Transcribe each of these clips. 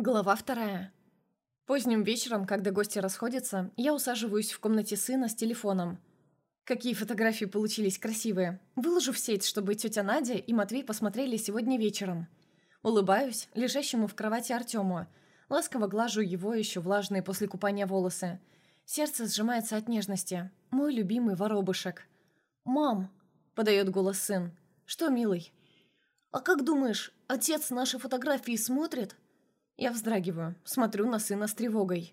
Глава вторая. Поздним вечером, когда гости расходятся, я усаживаюсь в комнате сына с телефоном. Какие фотографии получились красивые. Выложу в сеть, чтобы тетя Надя и Матвей посмотрели сегодня вечером. Улыбаюсь лежащему в кровати Артему. Ласково глажу его еще влажные после купания волосы. Сердце сжимается от нежности. Мой любимый воробышек. «Мам!» – подает голос сын. «Что, милый?» «А как думаешь, отец наши фотографии смотрит?» Я вздрагиваю, смотрю на сына с тревогой.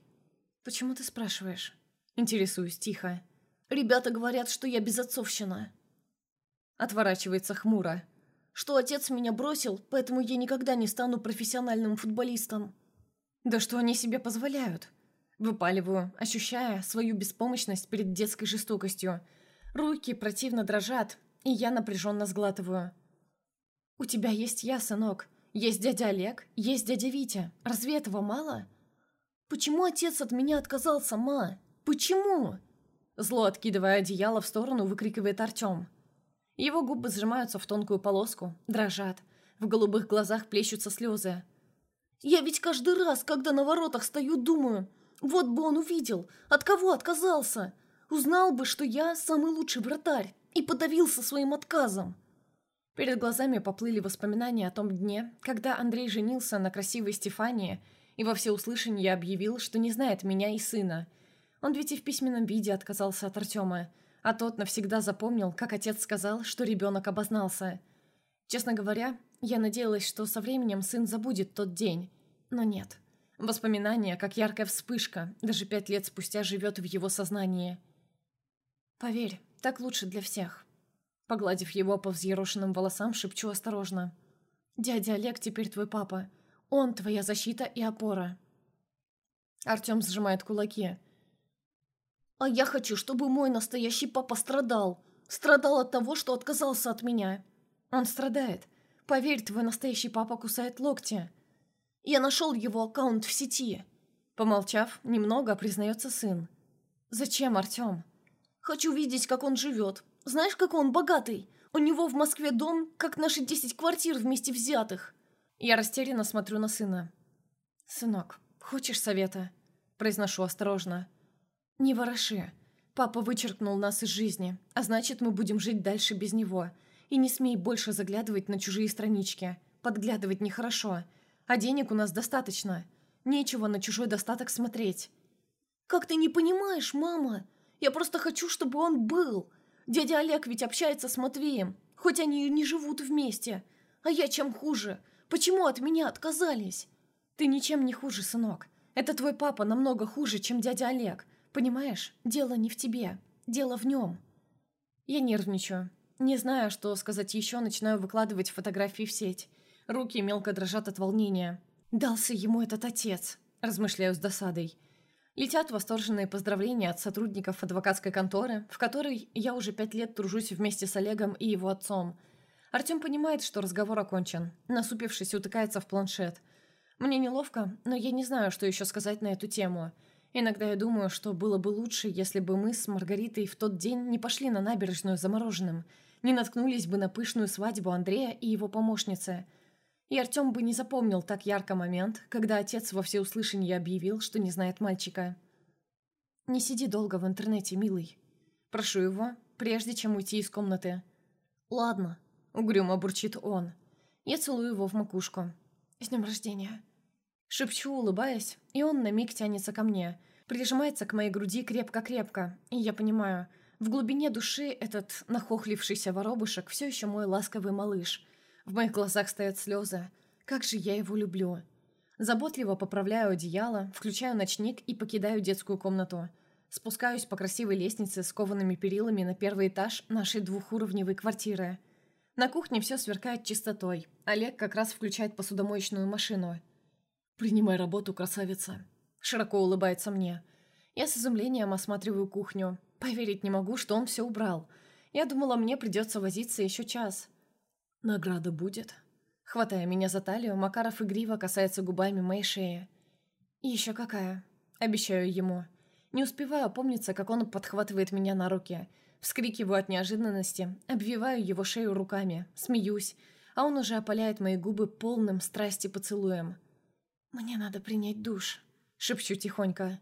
«Почему ты спрашиваешь?» Интересуюсь тихо. «Ребята говорят, что я безотцовщина». Отворачивается хмуро. «Что отец меня бросил, поэтому я никогда не стану профессиональным футболистом». «Да что они себе позволяют?» Выпаливаю, ощущая свою беспомощность перед детской жестокостью. Руки противно дрожат, и я напряженно сглатываю. «У тебя есть я, сынок. Есть дядя Олег, есть дядя Витя. Разве этого мало? Почему отец от меня отказался, ма? Почему? Зло откидывая одеяло в сторону, выкрикивает Артем. Его губы сжимаются в тонкую полоску, дрожат. В голубых глазах плещутся слезы. «Я ведь каждый раз, когда на воротах стою, думаю, вот бы он увидел, от кого отказался. Узнал бы, что я самый лучший вратарь, и подавился своим отказом. Перед глазами поплыли воспоминания о том дне, когда Андрей женился на красивой Стефании и во всеуслышание объявил, что не знает меня и сына. Он ведь и в письменном виде отказался от Артема, а тот навсегда запомнил, как отец сказал, что ребенок обознался. Честно говоря, я надеялась, что со временем сын забудет тот день, но нет. Воспоминание, как яркая вспышка, даже пять лет спустя живет в его сознании. Поверь, так лучше для всех. Погладив его по взъерошенным волосам, шепчу осторожно. «Дядя Олег теперь твой папа. Он твоя защита и опора». Артем сжимает кулаки. «А я хочу, чтобы мой настоящий папа страдал. Страдал от того, что отказался от меня». «Он страдает. Поверь, твой настоящий папа кусает локти». «Я нашел его аккаунт в сети». Помолчав, немного признается сын. «Зачем, Артем?» «Хочу видеть, как он живет. Знаешь, какой он богатый? У него в Москве дом, как наши десять квартир вместе взятых». Я растерянно смотрю на сына. «Сынок, хочешь совета?» Произношу осторожно. «Не вороши. Папа вычеркнул нас из жизни, а значит, мы будем жить дальше без него. И не смей больше заглядывать на чужие странички. Подглядывать нехорошо. А денег у нас достаточно. Нечего на чужой достаток смотреть». «Как ты не понимаешь, мама? Я просто хочу, чтобы он был. Дядя Олег ведь общается с Матвеем, хоть они и не живут вместе. А я чем хуже? Почему от меня отказались? Ты ничем не хуже, сынок. Это твой папа намного хуже, чем дядя Олег. Понимаешь, дело не в тебе, дело в нем. Я нервничаю. Не знаю, что сказать еще, начинаю выкладывать фотографии в сеть. Руки мелко дрожат от волнения. Дался ему этот отец, размышляю с досадой. Летят восторженные поздравления от сотрудников адвокатской конторы, в которой я уже пять лет тружусь вместе с Олегом и его отцом. Артем понимает, что разговор окончен. Насупившись, утыкается в планшет. Мне неловко, но я не знаю, что еще сказать на эту тему. Иногда я думаю, что было бы лучше, если бы мы с Маргаритой в тот день не пошли на набережную замороженным, не наткнулись бы на пышную свадьбу Андрея и его помощницы – и Артем бы не запомнил так ярко момент, когда отец во всеуслышание объявил, что не знает мальчика. «Не сиди долго в интернете, милый. Прошу его, прежде чем уйти из комнаты». «Ладно», — угрюмо бурчит он. Я целую его в макушку. «С днем рождения». Шепчу, улыбаясь, и он на миг тянется ко мне, прижимается к моей груди крепко-крепко, и я понимаю, в глубине души этот нахохлившийся воробушек все еще мой ласковый малыш — в моих глазах стоят слезы. Как же я его люблю. Заботливо поправляю одеяло, включаю ночник и покидаю детскую комнату. Спускаюсь по красивой лестнице с коваными перилами на первый этаж нашей двухуровневой квартиры. На кухне все сверкает чистотой. Олег как раз включает посудомоечную машину. «Принимай работу, красавица!» Широко улыбается мне. Я с изумлением осматриваю кухню. Поверить не могу, что он все убрал. Я думала, мне придется возиться еще час. «Награда будет?» Хватая меня за талию, Макаров игриво касается губами моей шеи. «Еще какая?» Обещаю ему. Не успеваю опомниться, как он подхватывает меня на руки. Вскрикиваю от неожиданности, обвиваю его шею руками, смеюсь, а он уже опаляет мои губы полным страсти поцелуем. «Мне надо принять душ», — шепчу тихонько.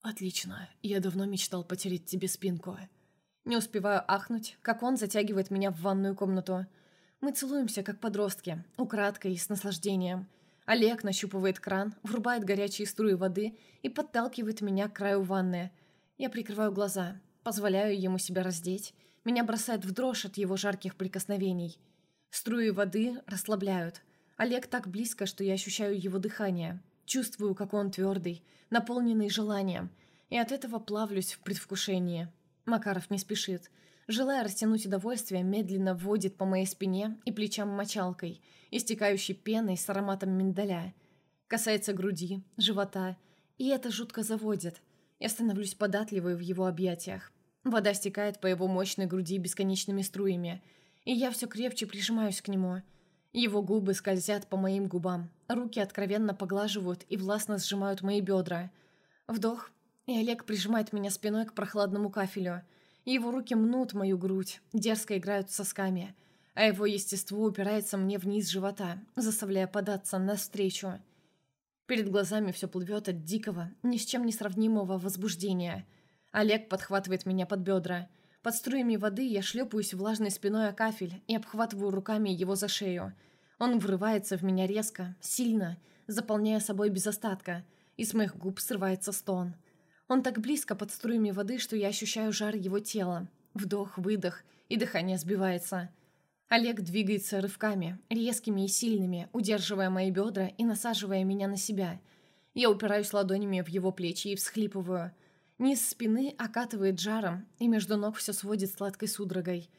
«Отлично, я давно мечтал потереть тебе спинку». Не успеваю ахнуть, как он затягивает меня в ванную комнату. Мы целуемся, как подростки, украдкой и с наслаждением. Олег нащупывает кран, врубает горячие струи воды и подталкивает меня к краю ванны. Я прикрываю глаза, позволяю ему себя раздеть. Меня бросает в дрожь от его жарких прикосновений. Струи воды расслабляют. Олег так близко, что я ощущаю его дыхание. Чувствую, как он твердый, наполненный желанием, и от этого плавлюсь в предвкушении. Макаров не спешит. Желая растянуть удовольствие, медленно вводит по моей спине и плечам мочалкой, истекающей пеной с ароматом миндаля. Касается груди, живота, и это жутко заводит. Я становлюсь податливой в его объятиях. Вода стекает по его мощной груди бесконечными струями, и я все крепче прижимаюсь к нему. Его губы скользят по моим губам, руки откровенно поглаживают и властно сжимают мои бедра. Вдох, и Олег прижимает меня спиной к прохладному кафелю. Его руки мнут мою грудь, дерзко играют сосками, а его естество упирается мне вниз живота, заставляя податься навстречу. Перед глазами все плывет от дикого, ни с чем не сравнимого возбуждения. Олег подхватывает меня под бедра. Под струями воды я шлепаюсь влажной спиной о кафель и обхватываю руками его за шею. Он врывается в меня резко, сильно, заполняя собой без остатка, и с моих губ срывается стон. Он так близко под струями воды, что я ощущаю жар его тела. Вдох, выдох, и дыхание сбивается. Олег двигается рывками, резкими и сильными, удерживая мои бедра и насаживая меня на себя. Я упираюсь ладонями в его плечи и всхлипываю. Низ спины окатывает жаром, и между ног все сводит сладкой судорогой.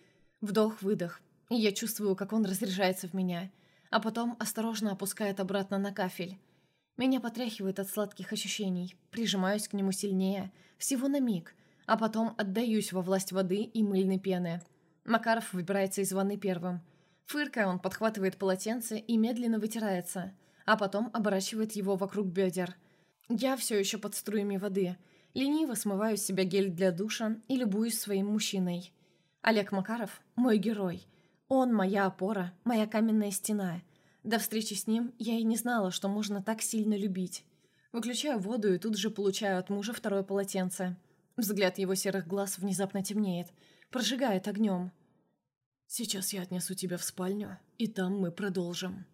Вдох-выдох, и я чувствую, как он разряжается в меня, а потом осторожно опускает обратно на кафель. Меня потряхивает от сладких ощущений, прижимаюсь к нему сильнее, всего на миг, а потом отдаюсь во власть воды и мыльной пены. Макаров выбирается из ванны первым. Фыркая, он подхватывает полотенце и медленно вытирается, а потом оборачивает его вокруг бедер. Я все еще под струями воды, лениво смываю с себя гель для душа и любуюсь своим мужчиной. Олег Макаров – мой герой. Он моя опора, моя каменная стена – до встречи с ним я и не знала, что можно так сильно любить. Выключаю воду и тут же получаю от мужа второе полотенце. Взгляд его серых глаз внезапно темнеет, прожигает огнем. «Сейчас я отнесу тебя в спальню, и там мы продолжим».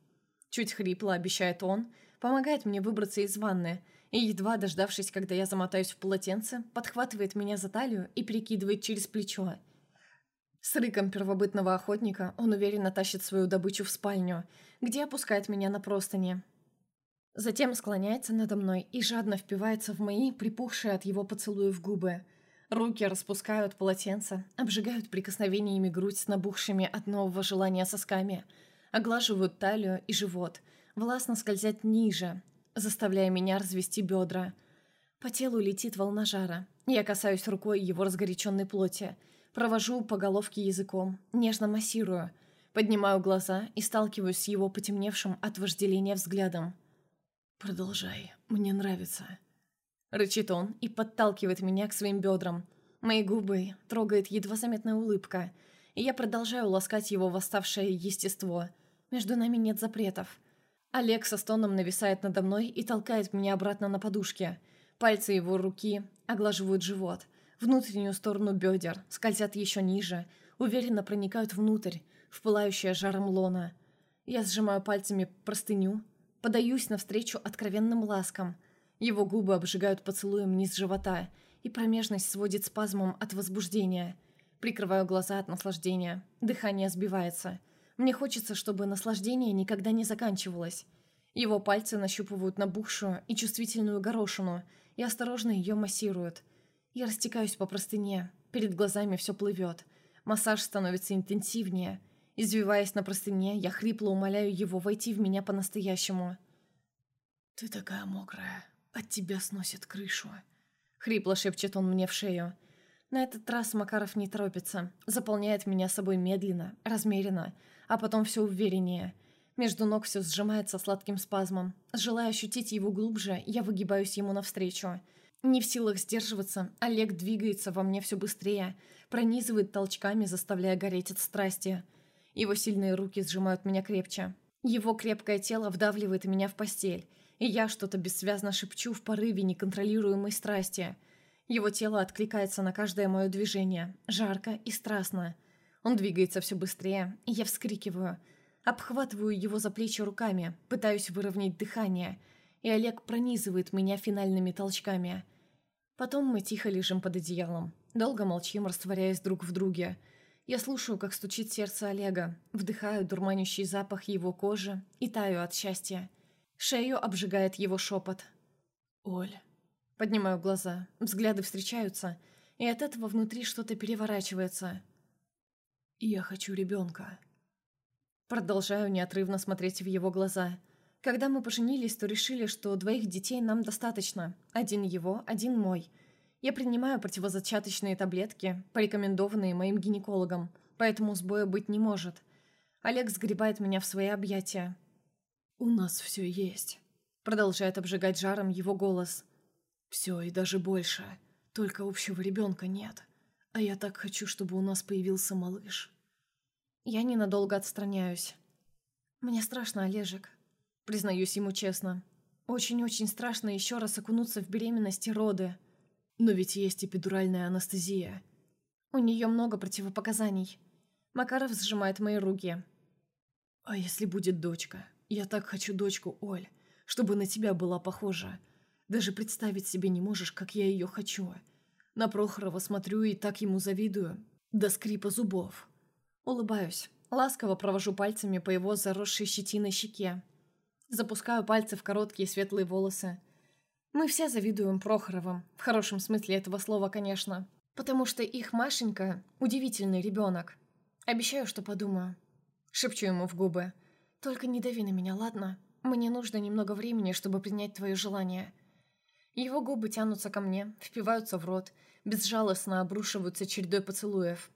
Чуть хрипло обещает он, помогает мне выбраться из ванны, и, едва дождавшись, когда я замотаюсь в полотенце, подхватывает меня за талию и перекидывает через плечо – с рыком первобытного охотника он уверенно тащит свою добычу в спальню, где опускает меня на простыни. Затем склоняется надо мной и жадно впивается в мои припухшие от его поцелуев губы. Руки распускают полотенце, обжигают прикосновениями грудь с набухшими от нового желания сосками, оглаживают талию и живот, властно скользят ниже, заставляя меня развести бедра. По телу летит волна жара. Я касаюсь рукой его разгоряченной плоти – Провожу по головке языком, нежно массирую. Поднимаю глаза и сталкиваюсь с его потемневшим от вожделения взглядом. «Продолжай, мне нравится». Рычит он и подталкивает меня к своим бедрам. Мои губы трогает едва заметная улыбка, и я продолжаю ласкать его восставшее естество. Между нами нет запретов. Олег со стоном нависает надо мной и толкает меня обратно на подушке. Пальцы его руки оглаживают живот внутреннюю сторону бедер, скользят еще ниже, уверенно проникают внутрь, в пылающее жаром лона. Я сжимаю пальцами простыню, подаюсь навстречу откровенным ласкам. Его губы обжигают поцелуем низ живота, и промежность сводит спазмом от возбуждения. Прикрываю глаза от наслаждения. Дыхание сбивается. Мне хочется, чтобы наслаждение никогда не заканчивалось. Его пальцы нащупывают набухшую и чувствительную горошину и осторожно ее массируют – я растекаюсь по простыне, перед глазами все плывет. Массаж становится интенсивнее. Извиваясь на простыне, я хрипло умоляю его войти в меня по-настоящему. «Ты такая мокрая, от тебя сносит крышу», — хрипло шепчет он мне в шею. На этот раз Макаров не торопится, заполняет меня собой медленно, размеренно, а потом все увереннее. Между ног все сжимается сладким спазмом. Желая ощутить его глубже, я выгибаюсь ему навстречу — не в силах сдерживаться, Олег двигается во мне все быстрее, пронизывает толчками, заставляя гореть от страсти. Его сильные руки сжимают меня крепче. Его крепкое тело вдавливает меня в постель, И я что-то бессвязно шепчу в порыве неконтролируемой страсти. Его тело откликается на каждое мое движение, жарко и страстно. Он двигается все быстрее, и я вскрикиваю. Обхватываю его за плечи руками, пытаюсь выровнять дыхание, и Олег пронизывает меня финальными толчками. Потом мы тихо лежим под одеялом, долго молчим, растворяясь друг в друге. Я слушаю, как стучит сердце Олега, вдыхаю дурманящий запах его кожи и таю от счастья. Шею обжигает его шепот. «Оль». Поднимаю глаза, взгляды встречаются, и от этого внутри что-то переворачивается. «Я хочу ребенка». Продолжаю неотрывно смотреть в его глаза. Когда мы поженились, то решили, что двоих детей нам достаточно. Один его, один мой. Я принимаю противозачаточные таблетки, порекомендованные моим гинекологом, поэтому сбоя быть не может. Олег сгребает меня в свои объятия. «У нас все есть», — продолжает обжигать жаром его голос. «Все и даже больше. Только общего ребенка нет. А я так хочу, чтобы у нас появился малыш». Я ненадолго отстраняюсь. Мне страшно, Олежек. Признаюсь ему честно. Очень-очень страшно еще раз окунуться в беременность и роды. Но ведь есть эпидуральная анестезия. У нее много противопоказаний. Макаров сжимает мои руки. А если будет дочка? Я так хочу дочку, Оль, чтобы на тебя была похожа. Даже представить себе не можешь, как я ее хочу. На Прохорова смотрю и так ему завидую. До скрипа зубов. Улыбаюсь. Ласково провожу пальцами по его заросшей щетиной щеке. Запускаю пальцы в короткие светлые волосы. Мы все завидуем Прохоровым, в хорошем смысле этого слова, конечно. Потому что их Машенька – удивительный ребенок. Обещаю, что подумаю. Шепчу ему в губы. Только не дави на меня, ладно? Мне нужно немного времени, чтобы принять твое желание. Его губы тянутся ко мне, впиваются в рот, безжалостно обрушиваются чередой поцелуев.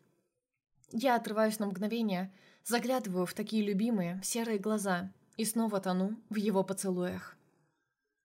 Я отрываюсь на мгновение, заглядываю в такие любимые серые глаза и снова тону в его поцелуях.